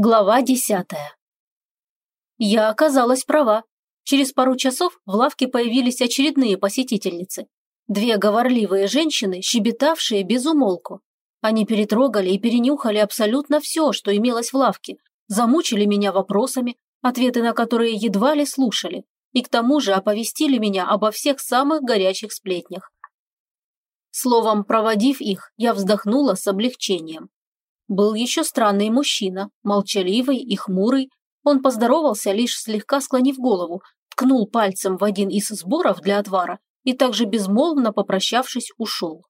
Глава десятая. Я оказалась права. Через пару часов в лавке появились очередные посетительницы. Две говорливые женщины, щебетавшие без умолку. Они перетрогали и перенюхали абсолютно все, что имелось в лавке, замучили меня вопросами, ответы на которые едва ли слушали, и к тому же оповестили меня обо всех самых горячих сплетнях. Словом, проводив их, я вздохнула с облегчением. Был еще странный мужчина, молчаливый и хмурый. Он поздоровался, лишь слегка склонив голову, ткнул пальцем в один из сборов для отвара и также безмолвно попрощавшись ушел.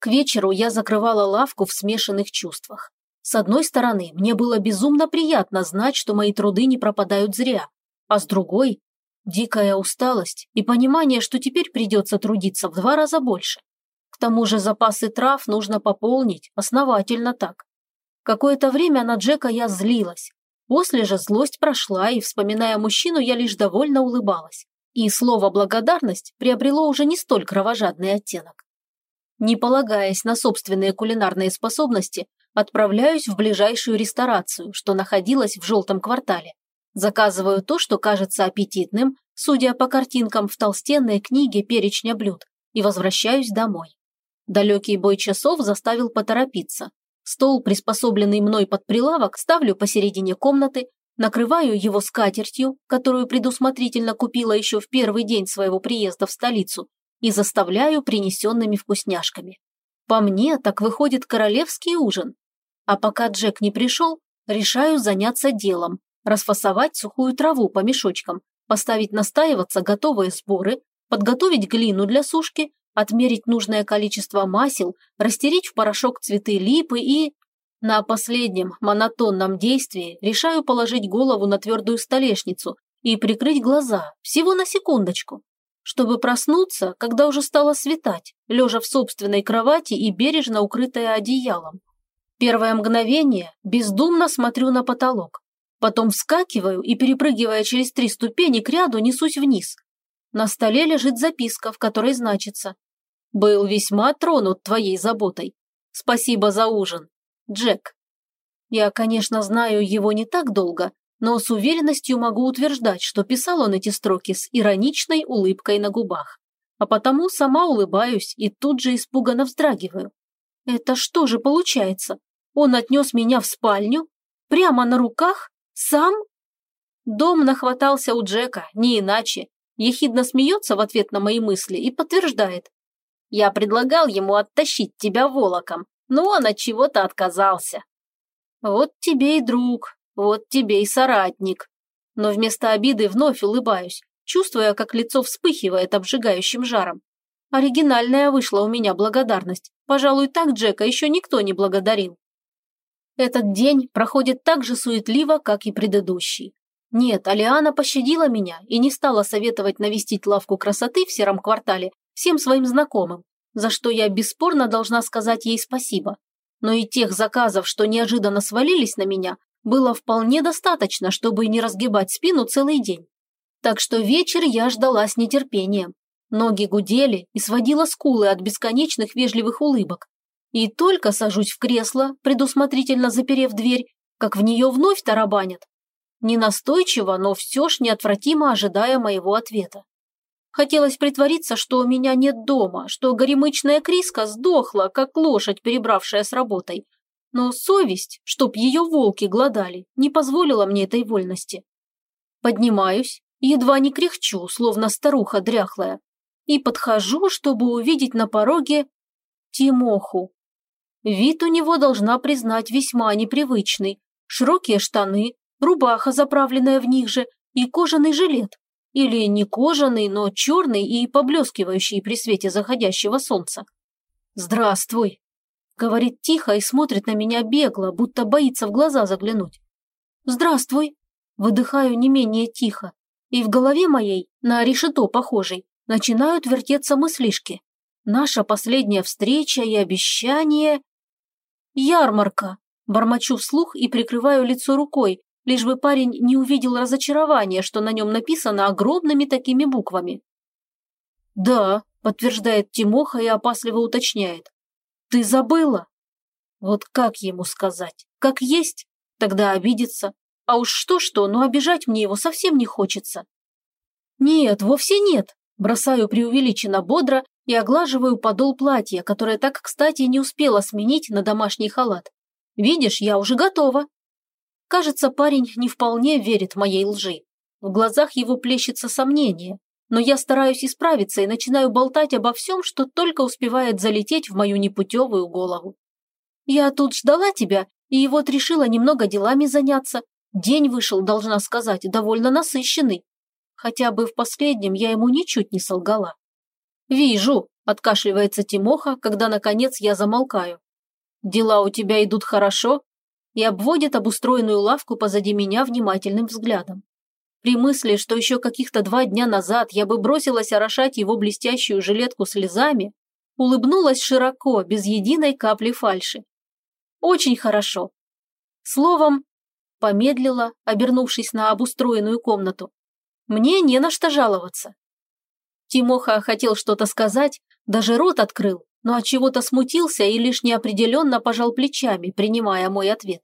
К вечеру я закрывала лавку в смешанных чувствах. С одной стороны, мне было безумно приятно знать, что мои труды не пропадают зря, а с другой – дикая усталость и понимание, что теперь придется трудиться в два раза больше. К тому же запасы трав нужно пополнить, основательно так. Какое-то время на Джека я злилась. После же злость прошла, и, вспоминая мужчину, я лишь довольно улыбалась. И слово «благодарность» приобрело уже не столь кровожадный оттенок. Не полагаясь на собственные кулинарные способности, отправляюсь в ближайшую ресторацию, что находилась в желтом квартале. Заказываю то, что кажется аппетитным, судя по картинкам в толстенной книге перечня блюд, и возвращаюсь домой. Далекий бой часов заставил поторопиться. Стол, приспособленный мной под прилавок, ставлю посередине комнаты, накрываю его скатертью, которую предусмотрительно купила еще в первый день своего приезда в столицу, и заставляю принесенными вкусняшками. По мне, так выходит королевский ужин. А пока Джек не пришел, решаю заняться делом, расфасовать сухую траву по мешочкам, поставить настаиваться готовые сборы, подготовить глину для сушки отмерить нужное количество масел, растереть в порошок цветы липы и... На последнем монотонном действии решаю положить голову на твердую столешницу и прикрыть глаза, всего на секундочку, чтобы проснуться, когда уже стало светать, лежа в собственной кровати и бережно укрытая одеялом. Первое мгновение бездумно смотрю на потолок, потом вскакиваю и, перепрыгивая через три ступени к ряду, несусь вниз. На столе лежит записка, в которой значится был весьма тронут твоей заботой. Спасибо за ужин. Джек. Я, конечно, знаю его не так долго, но с уверенностью могу утверждать, что писал он эти строки с ироничной улыбкой на губах. А потому сама улыбаюсь и тут же испуганно вздрагиваю. Это что же получается? Он отнес меня в спальню? Прямо на руках? Сам? Дом нахватался у Джека, не иначе. Ехидно смеется в ответ на мои мысли и подтверждает. Я предлагал ему оттащить тебя волоком, но он от чего-то отказался. Вот тебе и друг, вот тебе и соратник. Но вместо обиды вновь улыбаюсь, чувствуя, как лицо вспыхивает обжигающим жаром. Оригинальная вышла у меня благодарность. Пожалуй, так Джека еще никто не благодарил. Этот день проходит так же суетливо, как и предыдущий. Нет, Алиана пощадила меня и не стала советовать навестить лавку красоты в сером квартале всем своим знакомым, за что я бесспорно должна сказать ей спасибо. Но и тех заказов, что неожиданно свалились на меня, было вполне достаточно, чтобы не разгибать спину целый день. Так что вечер я ждала с нетерпением. Ноги гудели и сводила скулы от бесконечных вежливых улыбок. И только сажусь в кресло, предусмотрительно заперев дверь, как в нее вновь тарабанят. Не настойчиво, но все ж неотвратимо ожидая моего ответа. Хотелось притвориться, что у меня нет дома, что горемычная Криска сдохла, как лошадь, перебравшая с работой. Но совесть, чтоб ее волки глодали, не позволила мне этой вольности. Поднимаюсь, едва не кряхчу, словно старуха дряхлая, и подхожу, чтобы увидеть на пороге Тимоху. Вид у него должна признать весьма непривычный. Широкие штаны, рубаха, заправленная в них же, и кожаный жилет. Или не кожаный, но черный и поблескивающий при свете заходящего солнца. «Здравствуй!» Говорит тихо и смотрит на меня бегло, будто боится в глаза заглянуть. «Здравствуй!» Выдыхаю не менее тихо. И в голове моей, на решето похожей, начинают вертеться мыслишки. Наша последняя встреча и обещание... Ярмарка! Бормочу вслух и прикрываю лицо рукой, лишь бы парень не увидел разочарования, что на нем написано огромными такими буквами. «Да», – подтверждает Тимоха и опасливо уточняет. «Ты забыла?» Вот как ему сказать? Как есть? Тогда обидится. А уж что-что, но обижать мне его совсем не хочется. Нет, вовсе нет. Бросаю преувеличенно бодро и оглаживаю подол платья, которое так, кстати, не успела сменить на домашний халат. Видишь, я уже готова. Кажется, парень не вполне верит моей лжи. В глазах его плещется сомнение, но я стараюсь исправиться и начинаю болтать обо всем, что только успевает залететь в мою непутевую голову. Я тут ждала тебя, и вот решила немного делами заняться. День вышел, должна сказать, довольно насыщенный. Хотя бы в последнем я ему ничуть не солгала. «Вижу», – откашливается Тимоха, когда, наконец, я замолкаю. «Дела у тебя идут хорошо?» И обводит обустроенную лавку позади меня внимательным взглядом. При мысли, что еще каких-то два дня назад я бы бросилась орошать его блестящую жилетку слезами, улыбнулась широко, без единой капли фальши. Очень хорошо. Словом, помедлила, обернувшись на обустроенную комнату. Мне не на что жаловаться. Тимоха хотел что-то сказать, даже рот открыл, но от чего-то смутился и лишь неопределенно пожал плечами, принимая мой ответ.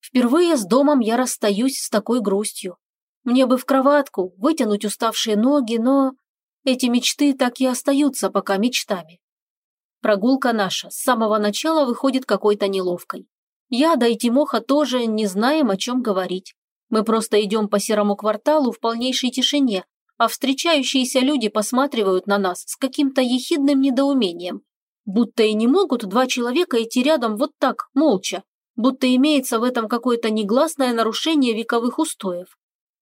Впервые с домом я расстаюсь с такой грустью. Мне бы в кроватку, вытянуть уставшие ноги, но эти мечты так и остаются пока мечтами. Прогулка наша с самого начала выходит какой-то неловкой. Я, да и Тимоха тоже не знаем, о чем говорить. Мы просто идем по серому кварталу в полнейшей тишине, а встречающиеся люди посматривают на нас с каким-то ехидным недоумением. Будто и не могут два человека идти рядом вот так, молча, будто имеется в этом какое-то негласное нарушение вековых устоев.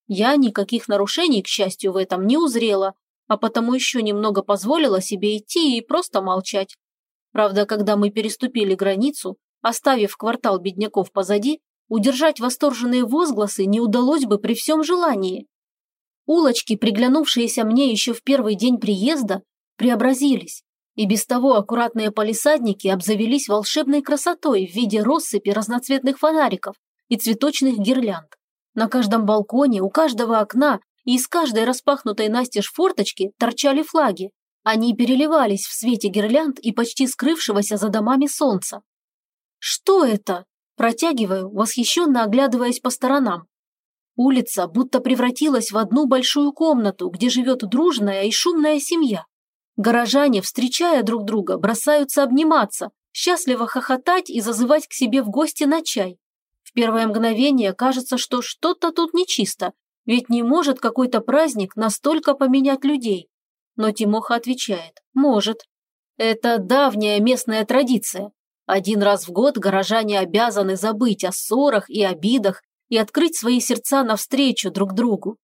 Я никаких нарушений, к счастью, в этом не узрела, а потому еще немного позволила себе идти и просто молчать. Правда, когда мы переступили границу, оставив квартал бедняков позади, удержать восторженные возгласы не удалось бы при всем желании. Улочки, приглянувшиеся мне еще в первый день приезда, преобразились, и без того аккуратные палисадники обзавелись волшебной красотой в виде россыпи разноцветных фонариков и цветочных гирлянд. На каждом балконе, у каждого окна и из каждой распахнутой настежь форточки торчали флаги, они переливались в свете гирлянд и почти скрывшегося за домами солнца. «Что это?» – протягиваю, восхищенно оглядываясь по сторонам. Улица будто превратилась в одну большую комнату, где живет дружная и шумная семья. Горожане, встречая друг друга, бросаются обниматься, счастливо хохотать и зазывать к себе в гости на чай. В первое мгновение кажется, что что-то тут нечисто, ведь не может какой-то праздник настолько поменять людей. Но Тимоха отвечает, может. Это давняя местная традиция. Один раз в год горожане обязаны забыть о ссорах и обидах и открыть свои сердца навстречу друг другу.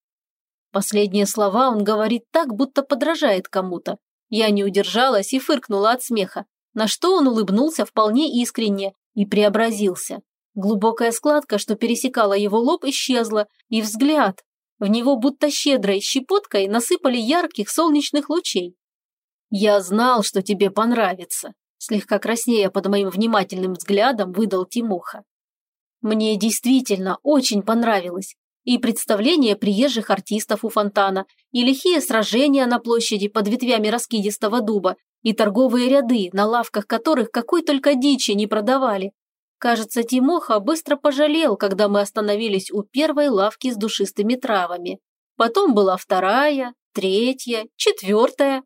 Последние слова он говорит так, будто подражает кому-то. Я не удержалась и фыркнула от смеха, на что он улыбнулся вполне искренне и преобразился. Глубокая складка, что пересекала его лоб, исчезла, и взгляд, в него будто щедрой щепоткой насыпали ярких солнечных лучей. «Я знал, что тебе понравится», – слегка краснея под моим внимательным взглядом выдал Тимоха. Мне действительно очень понравилось. И представление приезжих артистов у фонтана, и лихие сражения на площади под ветвями раскидистого дуба, и торговые ряды, на лавках которых какой только дичи не продавали, Кажется, Тимоха быстро пожалел, когда мы остановились у первой лавки с душистыми травами. Потом была вторая, третья, четвертая.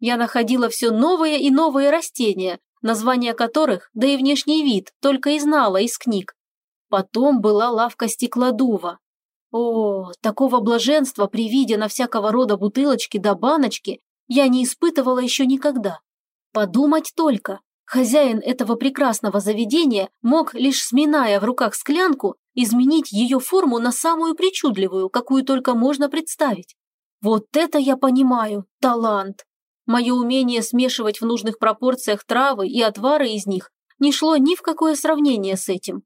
Я находила все новые и новые растения, названия которых, да и внешний вид, только и знала из книг. Потом была лавка стеклодува. О, такого блаженства при виде на всякого рода бутылочки да баночки я не испытывала еще никогда. Подумать только, Хозяин этого прекрасного заведения мог, лишь сминая в руках склянку, изменить ее форму на самую причудливую, какую только можно представить. Вот это я понимаю, талант. Мое умение смешивать в нужных пропорциях травы и отвары из них не шло ни в какое сравнение с этим.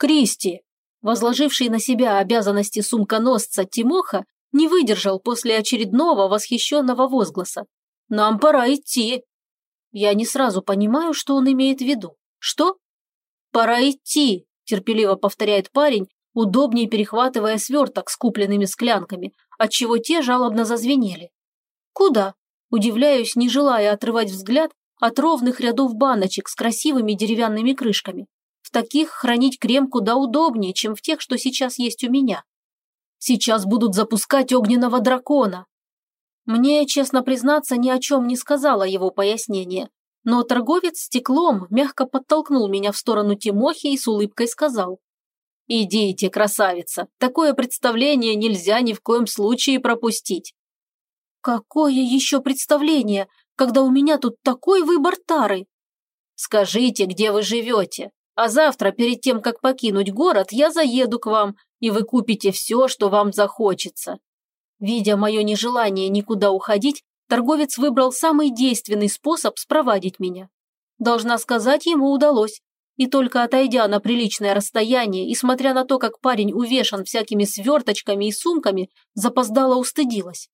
Кристи, возложивший на себя обязанности сумконосца Тимоха, не выдержал после очередного восхищенного возгласа. «Нам пора идти!» Я не сразу понимаю, что он имеет в виду. Что? «Пора идти», – терпеливо повторяет парень, удобнее перехватывая сверток с купленными склянками, отчего те жалобно зазвенели. «Куда?» – удивляюсь, не желая отрывать взгляд от ровных рядов баночек с красивыми деревянными крышками. В таких хранить крем куда удобнее, чем в тех, что сейчас есть у меня. Сейчас будут запускать огненного дракона. Мне, честно признаться, ни о чем не сказала его пояснение, но торговец стеклом мягко подтолкнул меня в сторону Тимохи и с улыбкой сказал. «Идите, красавица, такое представление нельзя ни в коем случае пропустить». «Какое еще представление, когда у меня тут такой выбор тары?» «Скажите, где вы живете, а завтра, перед тем, как покинуть город, я заеду к вам, и вы купите все, что вам захочется». Видя мое нежелание никуда уходить, торговец выбрал самый действенный способ спровадить меня. Должна сказать, ему удалось. И только отойдя на приличное расстояние и смотря на то, как парень увешан всякими сверточками и сумками, запоздала устыдилась.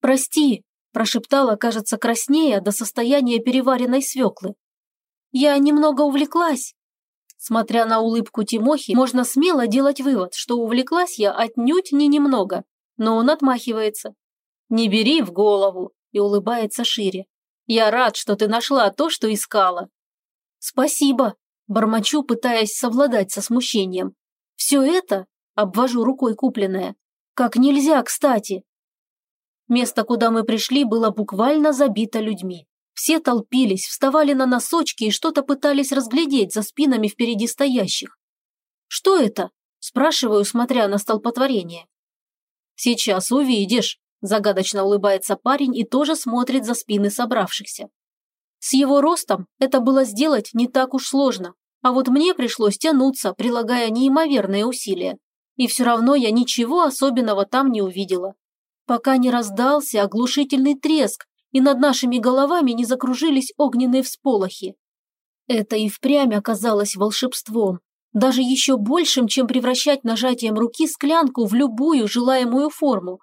«Прости», – прошептала, кажется, краснее до состояния переваренной свеклы. «Я немного увлеклась». Смотря на улыбку Тимохи, можно смело делать вывод, что увлеклась я отнюдь не немного, но он отмахивается. «Не бери в голову и улыбается шире. «Я рад, что ты нашла то, что искала». «Спасибо», – бормочу, пытаясь совладать со смущением. «Все это?» – обвожу рукой купленное. «Как нельзя, кстати». Место, куда мы пришли, было буквально забито людьми. Все толпились, вставали на носочки и что-то пытались разглядеть за спинами впереди стоящих. «Что это?» – спрашиваю, смотря на столпотворение. «Сейчас увидишь», Загадочно улыбается парень и тоже смотрит за спины собравшихся. С его ростом это было сделать не так уж сложно, а вот мне пришлось тянуться, прилагая неимоверные усилия. И все равно я ничего особенного там не увидела. Пока не раздался оглушительный треск, и над нашими головами не закружились огненные всполохи. Это и впрямь оказалось волшебством, даже еще большим, чем превращать нажатием руки склянку в любую желаемую форму,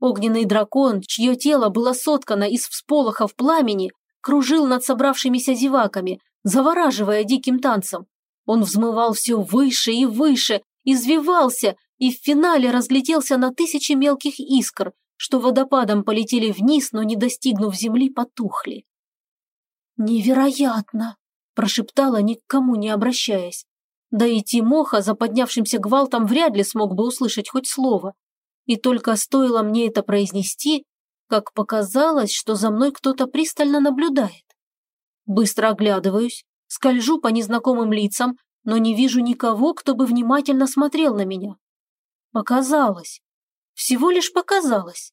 Огненный дракон, чье тело было соткано из всполохов пламени, кружил над собравшимися зеваками, завораживая диким танцем. Он взмывал все выше и выше, извивался и в финале разлетелся на тысячи мелких искр, что водопадом полетели вниз, но не достигнув земли, потухли. «Невероятно!» – прошептала, никому не обращаясь. Да и Тимоха за поднявшимся гвалтом вряд ли смог бы услышать хоть слово. И только стоило мне это произнести, как показалось, что за мной кто-то пристально наблюдает. Быстро оглядываюсь, скольжу по незнакомым лицам, но не вижу никого, кто бы внимательно смотрел на меня. Показалось. Всего лишь показалось.